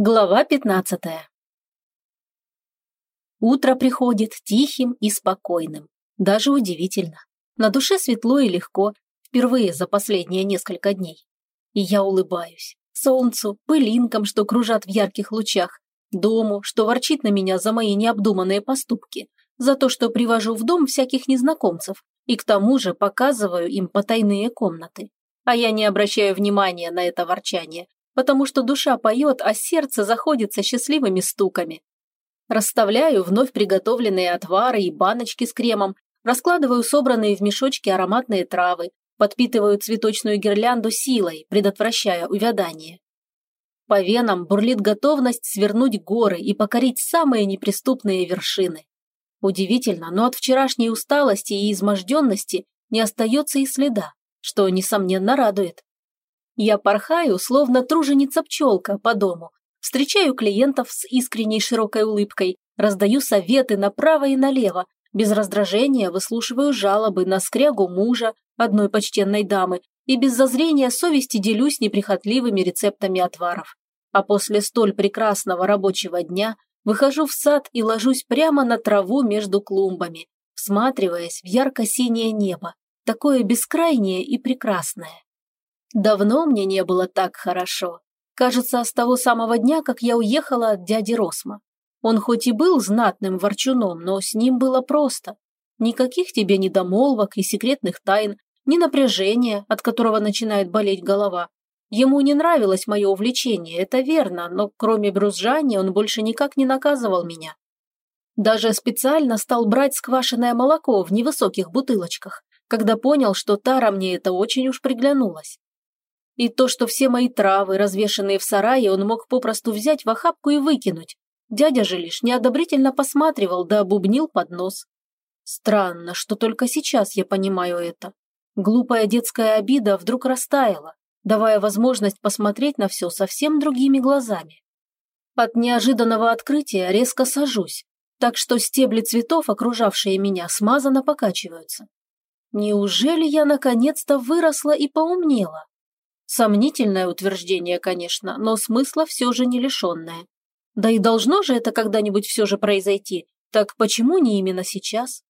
Глава пятнадцатая Утро приходит тихим и спокойным. Даже удивительно. На душе светло и легко, впервые за последние несколько дней. И я улыбаюсь. Солнцу, пылинкам, что кружат в ярких лучах, дому, что ворчит на меня за мои необдуманные поступки, за то, что привожу в дом всяких незнакомцев и к тому же показываю им потайные комнаты. А я не обращаю внимания на это ворчание, потому что душа поет, а сердце заходится счастливыми стуками. Расставляю вновь приготовленные отвары и баночки с кремом, раскладываю собранные в мешочки ароматные травы, подпитываю цветочную гирлянду силой, предотвращая увядание. По венам бурлит готовность свернуть горы и покорить самые неприступные вершины. Удивительно, но от вчерашней усталости и изможденности не остается и следа, что, несомненно, радует. Я порхаю, словно труженица-пчелка по дому, встречаю клиентов с искренней широкой улыбкой, раздаю советы направо и налево, без раздражения выслушиваю жалобы на скрягу мужа, одной почтенной дамы, и без зазрения совести делюсь неприхотливыми рецептами отваров. А после столь прекрасного рабочего дня выхожу в сад и ложусь прямо на траву между клумбами, всматриваясь в ярко-синее небо, такое бескрайнее и прекрасное. Давно мне не было так хорошо. Кажется, с того самого дня, как я уехала от дяди Росма. Он хоть и был знатным ворчуном, но с ним было просто. Никаких тебе недомолвок и секретных тайн, ни напряжения, от которого начинает болеть голова. Ему не нравилось мое увлечение, это верно, но кроме брюзжания он больше никак не наказывал меня. Даже специально стал брать сквашенное молоко в невысоких бутылочках, когда понял, что Тара мне это очень уж приглянулось. И то, что все мои травы, развешанные в сарае, он мог попросту взять в охапку и выкинуть. Дядя же лишь неодобрительно посматривал да обубнил под нос. Странно, что только сейчас я понимаю это. Глупая детская обида вдруг растаяла, давая возможность посмотреть на все совсем другими глазами. От неожиданного открытия резко сажусь, так что стебли цветов, окружавшие меня, смазанно покачиваются. Неужели я наконец-то выросла и поумнела? Сомнительное утверждение, конечно, но смысла все же не лишенное. Да и должно же это когда-нибудь все же произойти, так почему не именно сейчас?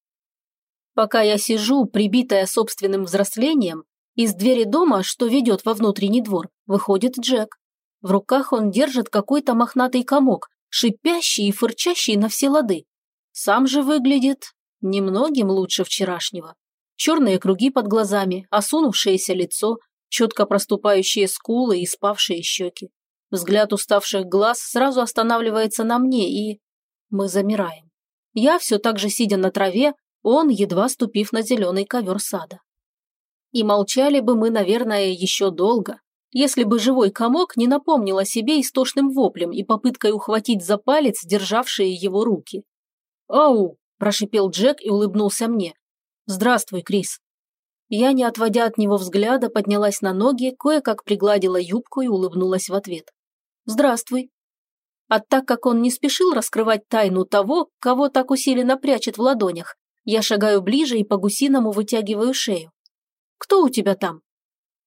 Пока я сижу, прибитая собственным взрослением, из двери дома, что ведет во внутренний двор, выходит Джек. В руках он держит какой-то мохнатый комок, шипящий и фырчащий на все лады. Сам же выглядит немногим лучше вчерашнего. Черные круги под глазами, осунувшееся лицо, четко проступающие скулы и спавшие щеки. Взгляд уставших глаз сразу останавливается на мне, и... Мы замираем. Я все так же сидя на траве, он, едва ступив на зеленый ковер сада. И молчали бы мы, наверное, еще долго, если бы живой комок не напомнил о себе истошным воплем и попыткой ухватить за палец державшие его руки. «Ау!» – прошипел Джек и улыбнулся мне. «Здравствуй, Крис». Я, не отводя от него взгляда, поднялась на ноги, кое-как пригладила юбку и улыбнулась в ответ. «Здравствуй». А так как он не спешил раскрывать тайну того, кого так усиленно прячет в ладонях, я шагаю ближе и по-гусиному вытягиваю шею. «Кто у тебя там?»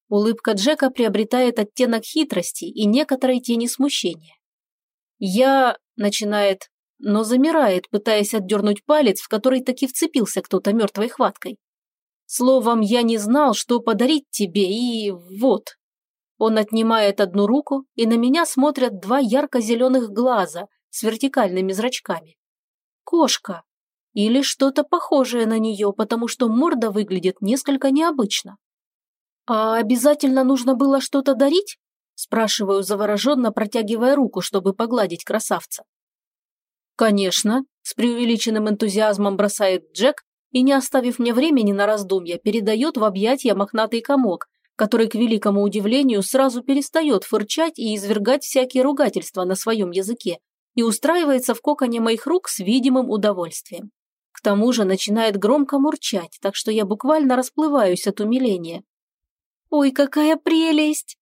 Улыбка Джека приобретает оттенок хитрости и некоторой тени смущения. «Я...» – начинает, но замирает, пытаясь отдернуть палец, в который таки вцепился кто-то мертвой хваткой. Словом, я не знал, что подарить тебе, и вот. Он отнимает одну руку, и на меня смотрят два ярко-зеленых глаза с вертикальными зрачками. Кошка. Или что-то похожее на нее, потому что морда выглядит несколько необычно. «А обязательно нужно было что-то дарить?» спрашиваю завороженно, протягивая руку, чтобы погладить красавца. «Конечно», – с преувеличенным энтузиазмом бросает Джек и, не оставив мне времени на раздумья, передает в объятия мохнатый комок, который, к великому удивлению, сразу перестает фырчать и извергать всякие ругательства на своем языке и устраивается в коконе моих рук с видимым удовольствием. К тому же начинает громко мурчать, так что я буквально расплываюсь от умиления. «Ой, какая прелесть!»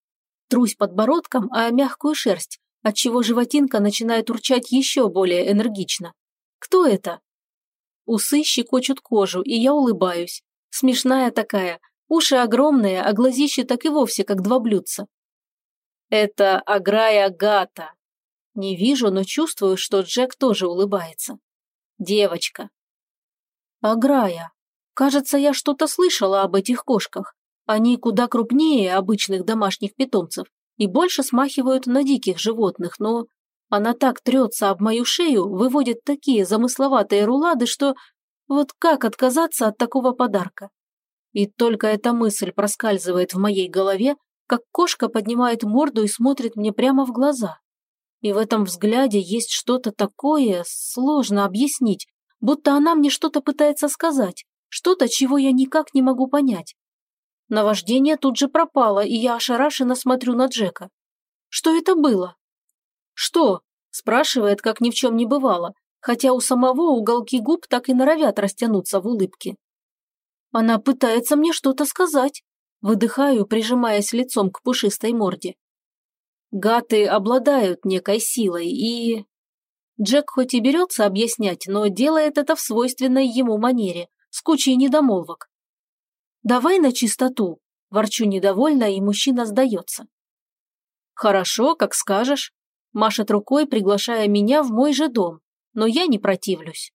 Трусь подбородком, а мягкую шерсть, отчего животинка начинает урчать еще более энергично. «Кто это?» Усы щекочут кожу, и я улыбаюсь. Смешная такая. Уши огромные, а глазища так и вовсе как два блюдца. Это Аграя Гата. Не вижу, но чувствую, что Джек тоже улыбается. Девочка. Аграя. Кажется, я что-то слышала об этих кошках. Они куда крупнее обычных домашних питомцев и больше смахивают на диких животных, но она так трется об мою шею, выводит такие замысловатые рулады, что вот как отказаться от такого подарка? И только эта мысль проскальзывает в моей голове, как кошка поднимает морду и смотрит мне прямо в глаза. И в этом взгляде есть что-то такое, сложно объяснить, будто она мне что-то пытается сказать, что-то, чего я никак не могу понять. Наваждение тут же пропало, и я ошарашенно смотрю на Джека. Что это было? «Что?» – спрашивает, как ни в чем не бывало, хотя у самого уголки губ так и норовят растянуться в улыбке. Она пытается мне что-то сказать. Выдыхаю, прижимаясь лицом к пушистой морде. Гаты обладают некой силой и... Джек хоть и берется объяснять, но делает это в свойственной ему манере, с кучей недомолвок. «Давай на чистоту», – ворчу недовольно, и мужчина сдается. «Хорошо, как скажешь», – машет рукой, приглашая меня в мой же дом, но я не противлюсь.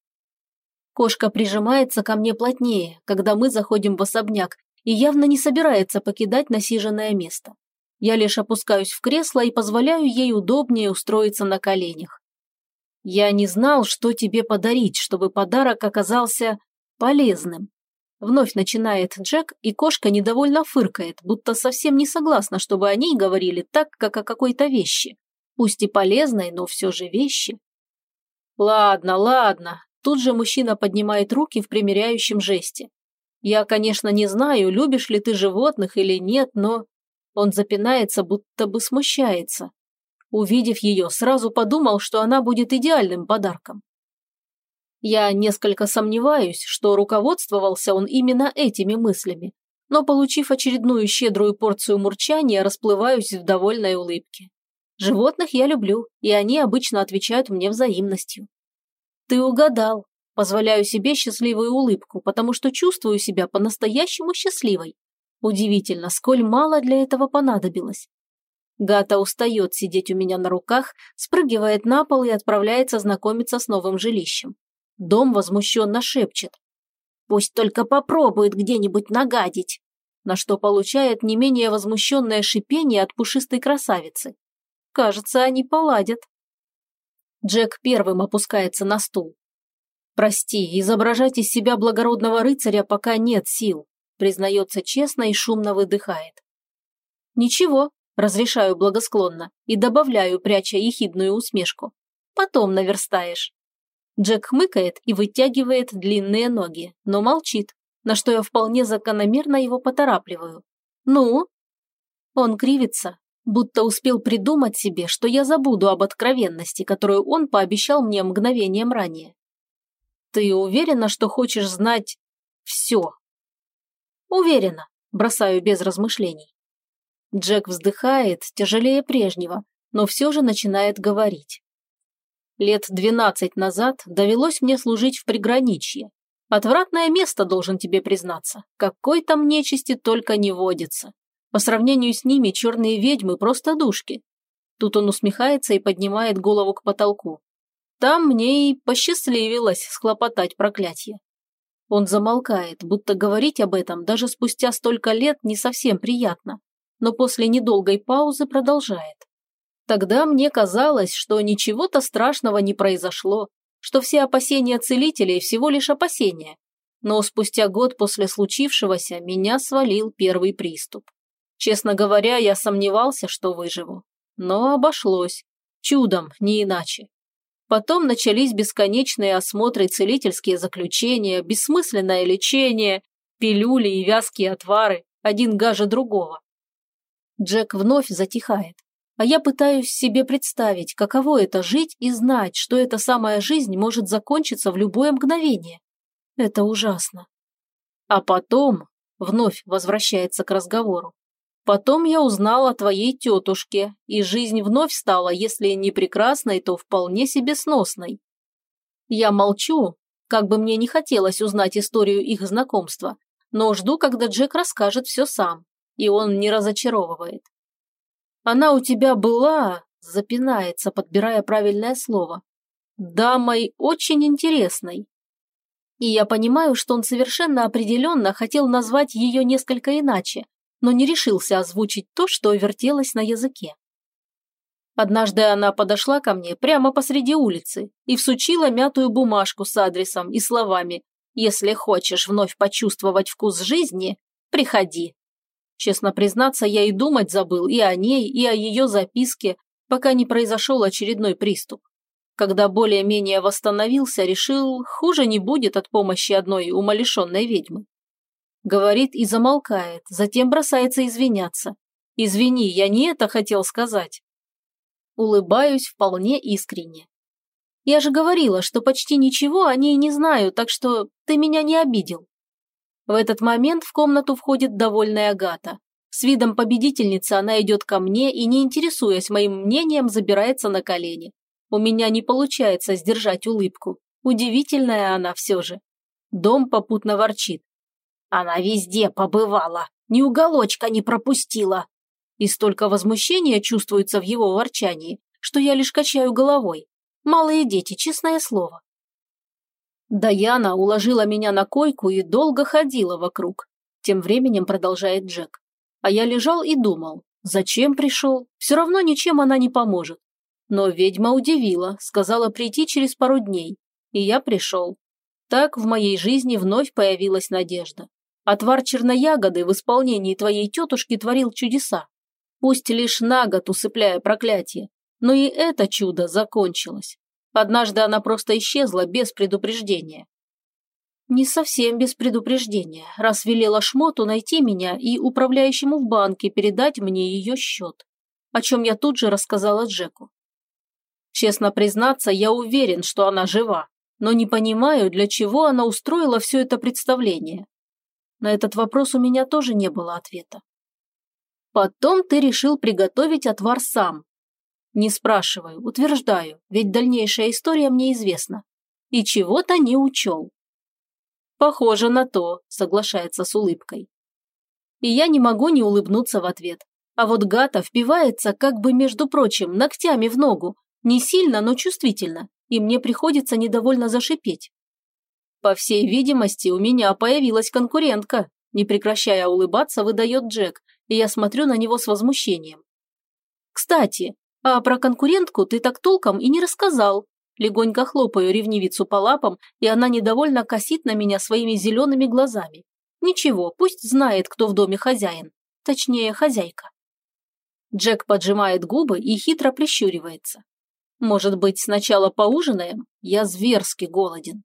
Кошка прижимается ко мне плотнее, когда мы заходим в особняк, и явно не собирается покидать насиженное место. Я лишь опускаюсь в кресло и позволяю ей удобнее устроиться на коленях. Я не знал, что тебе подарить, чтобы подарок оказался полезным. Вновь начинает Джек, и кошка недовольно фыркает, будто совсем не согласна, чтобы о ней говорили так, как о какой-то вещи. Пусть и полезной, но все же вещи. Ладно, ладно. Тут же мужчина поднимает руки в примиряющем жесте. Я, конечно, не знаю, любишь ли ты животных или нет, но... Он запинается, будто бы смущается. Увидев ее, сразу подумал, что она будет идеальным подарком. Я несколько сомневаюсь, что руководствовался он именно этими мыслями, но, получив очередную щедрую порцию мурчания, расплываюсь в довольной улыбке. Животных я люблю, и они обычно отвечают мне взаимностью. Ты угадал. Позволяю себе счастливую улыбку, потому что чувствую себя по-настоящему счастливой. Удивительно, сколь мало для этого понадобилось. Гата устает сидеть у меня на руках, спрыгивает на пол и отправляется знакомиться с новым жилищем. Дом возмущенно шепчет. «Пусть только попробует где-нибудь нагадить», на что получает не менее возмущенное шипение от пушистой красавицы. Кажется, они поладят. Джек первым опускается на стул. «Прости, изображать из себя благородного рыцаря пока нет сил», признается честно и шумно выдыхает. «Ничего», разрешаю благосклонно и добавляю, пряча ехидную усмешку. «Потом наверстаешь». Джек хмыкает и вытягивает длинные ноги, но молчит, на что я вполне закономерно его поторапливаю. «Ну?» Он кривится, будто успел придумать себе, что я забуду об откровенности, которую он пообещал мне мгновением ранее. «Ты уверена, что хочешь знать все?» «Уверена», бросаю без размышлений. Джек вздыхает, тяжелее прежнего, но все же начинает говорить. Лет двенадцать назад довелось мне служить в приграничье. Отвратное место, должен тебе признаться. Какой там нечисти только не водится. По сравнению с ними черные ведьмы просто душки. Тут он усмехается и поднимает голову к потолку. Там мне и посчастливилось схлопотать проклятие. Он замолкает, будто говорить об этом даже спустя столько лет не совсем приятно, но после недолгой паузы продолжает. Тогда мне казалось, что ничего-то страшного не произошло, что все опасения целителей всего лишь опасения. Но спустя год после случившегося меня свалил первый приступ. Честно говоря, я сомневался, что выживу. Но обошлось. Чудом, не иначе. Потом начались бесконечные осмотры, целительские заключения, бессмысленное лечение, пилюли и вязкие отвары, один гаже другого. Джек вновь затихает, а я пытаюсь себе представить, каково это жить и знать, что эта самая жизнь может закончиться в любое мгновение. Это ужасно. А потом вновь возвращается к разговору. Потом я узнал о твоей тетушке, и жизнь вновь стала, если не прекрасной, то вполне себе сносной. Я молчу, как бы мне не хотелось узнать историю их знакомства, но жду, когда Джек расскажет все сам, и он не разочаровывает. Она у тебя была, запинается, подбирая правильное слово. Дамой очень интересной. И я понимаю, что он совершенно определенно хотел назвать ее несколько иначе, но не решился озвучить то, что вертелось на языке. Однажды она подошла ко мне прямо посреди улицы и всучила мятую бумажку с адресом и словами «Если хочешь вновь почувствовать вкус жизни, приходи». Честно признаться, я и думать забыл и о ней, и о ее записке, пока не произошел очередной приступ. Когда более-менее восстановился, решил, хуже не будет от помощи одной умалишенной ведьмы. Говорит и замолкает, затем бросается извиняться. «Извини, я не это хотел сказать». Улыбаюсь вполне искренне. Я же говорила, что почти ничего о ней не знаю, так что ты меня не обидел. В этот момент в комнату входит довольная Агата. С видом победительницы она идет ко мне и, не интересуясь моим мнением, забирается на колени. У меня не получается сдержать улыбку. Удивительная она все же. Дом попутно ворчит. Она везде побывала, ни уголочка не пропустила. И столько возмущения чувствуется в его ворчании, что я лишь качаю головой. Малые дети, честное слово. Даяна уложила меня на койку и долго ходила вокруг. Тем временем продолжает Джек. А я лежал и думал, зачем пришел? Все равно ничем она не поможет. Но ведьма удивила, сказала прийти через пару дней. И я пришел. Так в моей жизни вновь появилась надежда. Отвар черноягоды в исполнении твоей тетушки творил чудеса. Пусть лишь на год усыпляя проклятие. Но и это чудо закончилось. Однажды она просто исчезла без предупреждения. Не совсем без предупреждения, раз велела Шмоту найти меня и управляющему в банке передать мне ее счет, о чем я тут же рассказала Джеку. Честно признаться, я уверен, что она жива, но не понимаю, для чего она устроила все это представление. На этот вопрос у меня тоже не было ответа. Потом ты решил приготовить отвар сам. Не спрашиваю, утверждаю, ведь дальнейшая история мне известна. И чего-то не учел. Похоже на то, соглашается с улыбкой. И я не могу не улыбнуться в ответ. А вот Гата впивается, как бы, между прочим, ногтями в ногу, не сильно, но чувствительно, и мне приходится недовольно зашипеть. По всей видимости, у меня появилась конкурентка, не прекращая улыбаться, выдает Джек, и я смотрю на него с возмущением. Кстати, а про конкурентку ты так толком и не рассказал. Легонько хлопаю ревнивицу по лапам, и она недовольно косит на меня своими зелеными глазами. Ничего, пусть знает, кто в доме хозяин. Точнее, хозяйка. Джек поджимает губы и хитро прищуривается. Может быть, сначала поужинаем? Я зверски голоден.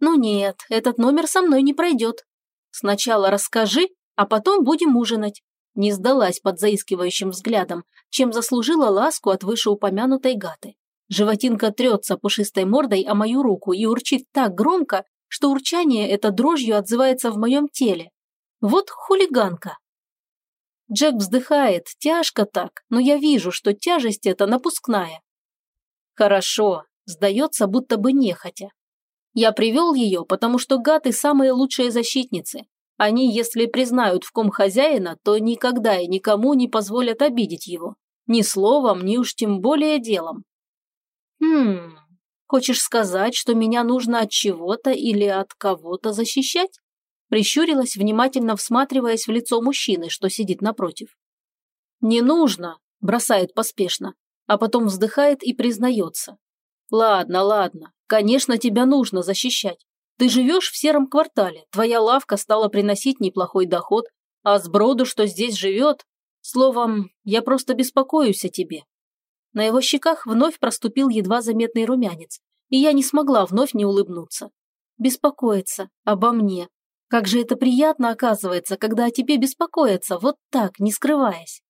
Ну нет, этот номер со мной не пройдет. Сначала расскажи, а потом будем ужинать. Не сдалась под заискивающим взглядом, чем заслужила ласку от вышеупомянутой гаты. Животинка трется пушистой мордой о мою руку и урчит так громко, что урчание это дрожью отзывается в моем теле. Вот хулиганка. Джек вздыхает, тяжко так, но я вижу, что тяжесть эта напускная. Хорошо, сдается, будто бы нехотя. Я привел ее, потому что гаты самые лучшие защитницы. Они, если признают в ком хозяина, то никогда и никому не позволят обидеть его. Ни словом, ни уж тем более делом. Хм, хочешь сказать, что меня нужно от чего-то или от кого-то защищать? Прищурилась, внимательно всматриваясь в лицо мужчины, что сидит напротив. «Не нужно», – бросает поспешно а потом вздыхает и признается. «Ладно, ладно, конечно, тебя нужно защищать. Ты живешь в сером квартале, твоя лавка стала приносить неплохой доход, а сброду, что здесь живет... Словом, я просто беспокоюсь о тебе». На его щеках вновь проступил едва заметный румянец, и я не смогла вновь не улыбнуться. Беспокоиться обо мне. Как же это приятно оказывается, когда о тебе беспокоятся, вот так, не скрываясь.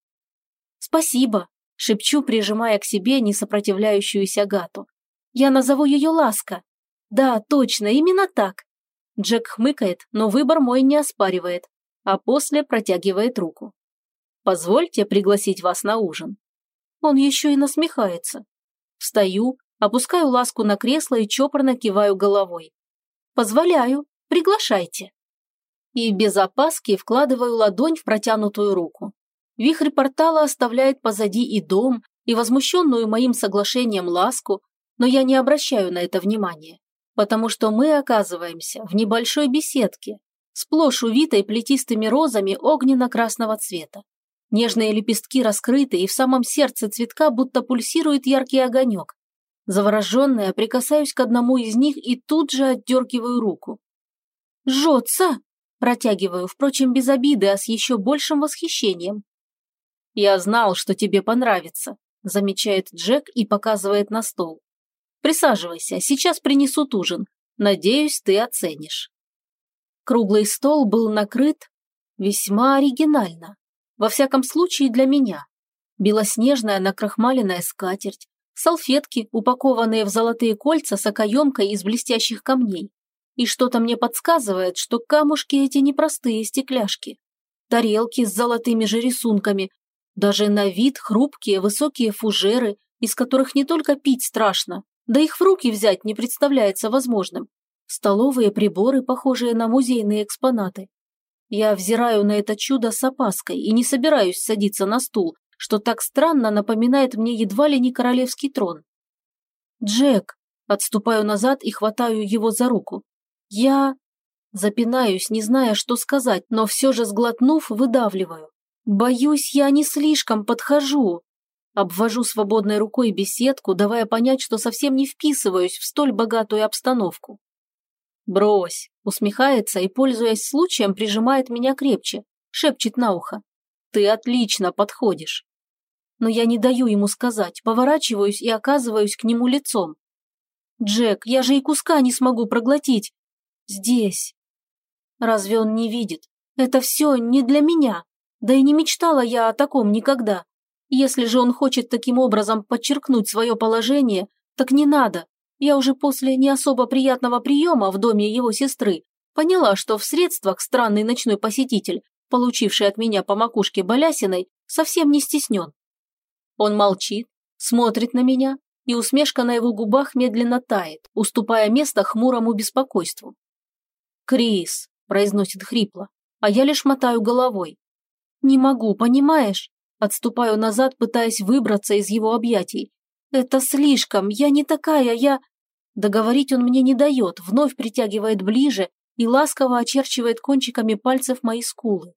Спасибо, Шепчу, прижимая к себе несопротивляющуюся Гату. «Я назову ее Ласка». «Да, точно, именно так». Джек хмыкает, но выбор мой не оспаривает, а после протягивает руку. «Позвольте пригласить вас на ужин». Он еще и насмехается. Встаю, опускаю Ласку на кресло и чопорно киваю головой. «Позволяю, приглашайте». И без опаски вкладываю ладонь в протянутую руку. Вихрь портала оставляет позади и дом, и возмущенную моим соглашением ласку, но я не обращаю на это внимания, потому что мы оказываемся в небольшой беседке, сплошь увитой плетистыми розами огненно-красного цвета. Нежные лепестки раскрыты, и в самом сердце цветка будто пульсирует яркий огонек. Завороженная, прикасаюсь к одному из них и тут же отдергиваю руку. «Жжется!» – протягиваю, впрочем, без обиды, а с еще большим восхищением. «Я знал, что тебе понравится», – замечает Джек и показывает на стол. «Присаживайся, сейчас принесут ужин. Надеюсь, ты оценишь». Круглый стол был накрыт весьма оригинально. Во всяком случае, для меня. Белоснежная накрахмаленная скатерть, салфетки, упакованные в золотые кольца с окоемкой из блестящих камней. И что-то мне подсказывает, что камушки эти непростые стекляшки. Тарелки с золотыми же рисунками, даже на вид хрупкие высокие фужеры, из которых не только пить страшно, да их в руки взять не представляется возможным. Столовые приборы, похожие на музейные экспонаты. Я взираю на это чудо с опаской и не собираюсь садиться на стул, что так странно напоминает мне едва ли не королевский трон. «Джек!» Отступаю назад и хватаю его за руку. «Я...» Запинаюсь, не зная, что сказать, но все же сглотнув, выдавливаю. «Боюсь, я не слишком подхожу». Обвожу свободной рукой беседку, давая понять, что совсем не вписываюсь в столь богатую обстановку. «Брось!» – усмехается и, пользуясь случаем, прижимает меня крепче, шепчет на ухо. «Ты отлично подходишь!» Но я не даю ему сказать, поворачиваюсь и оказываюсь к нему лицом. «Джек, я же и куска не смогу проглотить! Здесь!» Разве он не видит? Это все не для меня. Да и не мечтала я о таком никогда. Если же он хочет таким образом подчеркнуть свое положение, так не надо. Я уже после не особо приятного приема в доме его сестры поняла, что в средствах странный ночной посетитель, получивший от меня по макушке балясиной, совсем не стеснен. Он молчит, смотрит на меня, и усмешка на его губах медленно тает, уступая место хмурому беспокойству. «Крис», – произносит хрипло, а я лишь мотаю головой. «Не могу, понимаешь?» Отступаю назад, пытаясь выбраться из его объятий, «Это слишком, я не такая, я...» Договорить он мне не дает, вновь притягивает ближе и ласково очерчивает кончиками пальцев мои скулы.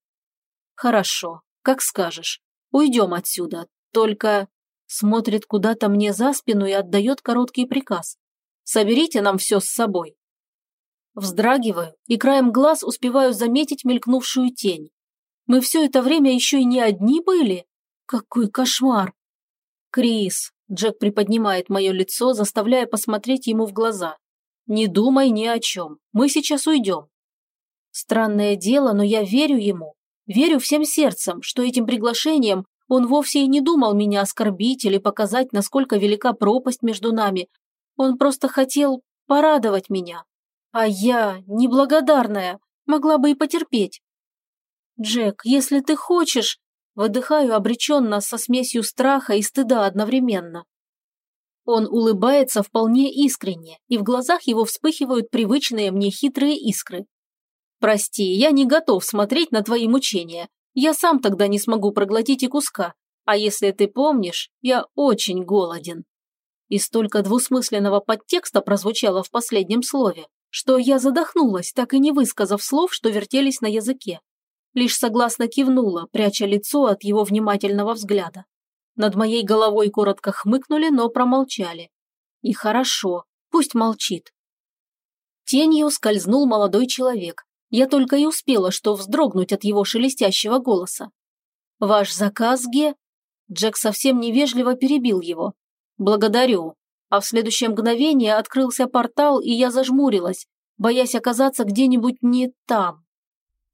«Хорошо, как скажешь. Уйдем отсюда. Только...» Смотрит куда-то мне за спину и отдает короткий приказ. «Соберите нам все с собой». Вздрагиваю и краем глаз успеваю заметить мелькнувшую тень. Мы все это время еще и не одни были? Какой кошмар! Крис, Джек приподнимает мое лицо, заставляя посмотреть ему в глаза. «Не думай ни о чем. Мы сейчас уйдем». Странное дело, но я верю ему. Верю всем сердцем, что этим приглашением он вовсе и не думал меня оскорбить или показать, насколько велика пропасть между нами. Он просто хотел порадовать меня. А я, неблагодарная, могла бы и потерпеть. «Джек, если ты хочешь...» Выдыхаю обреченно со смесью страха и стыда одновременно. Он улыбается вполне искренне, и в глазах его вспыхивают привычные мне хитрые искры. «Прости, я не готов смотреть на твои мучения. Я сам тогда не смогу проглотить и куска. А если ты помнишь, я очень голоден». И столько двусмысленного подтекста прозвучало в последнем слове, что я задохнулась, так и не высказав слов, что вертелись на языке лишь согласно кивнула, пряча лицо от его внимательного взгляда. Над моей головой коротко хмыкнули, но промолчали. И хорошо, пусть молчит. Тенью скользнул молодой человек. Я только и успела, что вздрогнуть от его шелестящего голоса. «Ваш заказ, Ге?» Джек совсем невежливо перебил его. «Благодарю». А в следующее мгновение открылся портал, и я зажмурилась, боясь оказаться где-нибудь не там.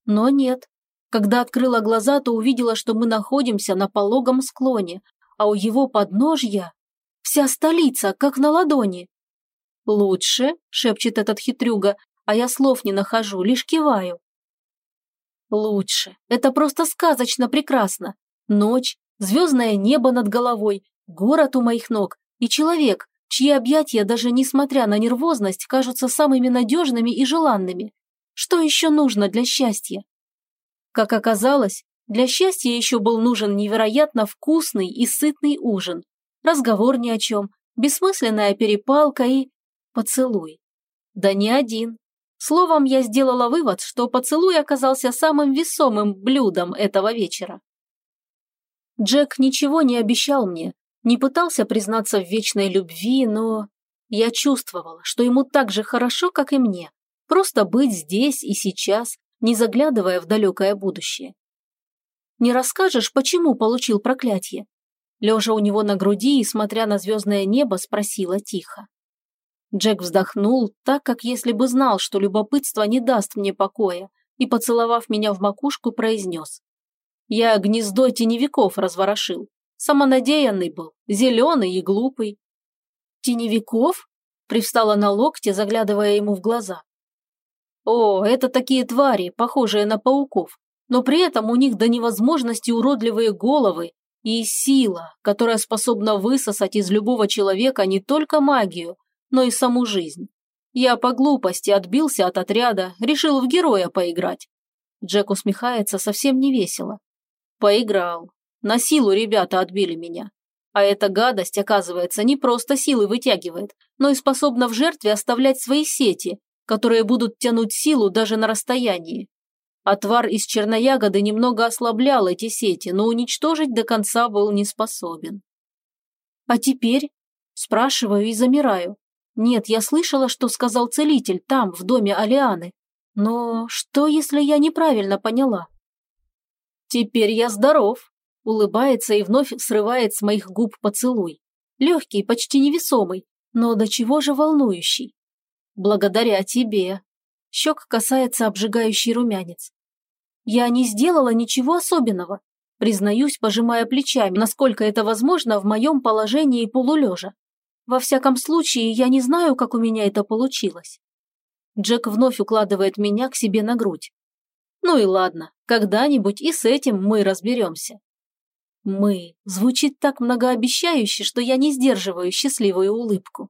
Но нет, когда открыла глаза, то увидела, что мы находимся на пологом склоне, а у его подножья вся столица, как на ладони. «Лучше», – шепчет этот хитрюга, а я слов не нахожу, лишь киваю. «Лучше. Это просто сказочно прекрасно. Ночь, звездное небо над головой, город у моих ног и человек, чьи объятия, даже несмотря на нервозность, кажутся самыми надежными и желанными. Что еще нужно для счастья? Как оказалось, для счастья еще был нужен невероятно вкусный и сытный ужин. разговор ни о чем, бессмысленная перепалка и... поцелуй. Да не один. Словом, я сделала вывод, что поцелуй оказался самым весомым блюдом этого вечера. Джек ничего не обещал мне, не пытался признаться в вечной любви, но я чувствовала, что ему так же хорошо, как и мне, просто быть здесь и сейчас, не заглядывая в далекое будущее. Не расскажешь, почему получил проклятие? Лежа у него на груди и смотря на звездное небо, спросила тихо. Джек вздохнул, так как если бы знал, что любопытство не даст мне покоя, и, поцеловав меня в макушку, произнес. Я гнездо теневиков разворошил. Самонадеянный был, зеленый и глупый. Теневиков? Привстала на локте, заглядывая ему в глаза. О, это такие твари, похожие на пауков, но при этом у них до невозможности уродливые головы и сила, которая способна высосать из любого человека не только магию, но и саму жизнь. Я по глупости отбился от отряда, решил в героя поиграть. Джек усмехается совсем не весело. Поиграл. На силу ребята отбили меня. А эта гадость, оказывается, не просто силы вытягивает, но и способна в жертве оставлять свои сети, которые будут тянуть силу даже на расстоянии. Отвар из черноягоды немного ослаблял эти сети, но уничтожить до конца был не способен. А теперь? Спрашиваю и замираю. Нет, я слышала, что сказал целитель там, в доме Алианы. Но что, если я неправильно поняла? Теперь я здоров. Улыбается и вновь срывает с моих губ поцелуй. Легкий, почти невесомый, но до чего же волнующий. Благодаря тебе. Щек касается обжигающий румянец. Я не сделала ничего особенного. Признаюсь, пожимая плечами, насколько это возможно в моем положении полулежа. Во всяком случае, я не знаю, как у меня это получилось. Джек вновь укладывает меня к себе на грудь. Ну и ладно, когда-нибудь и с этим мы разберемся. Мы звучит так многообещающе, что я не сдерживаю счастливую улыбку.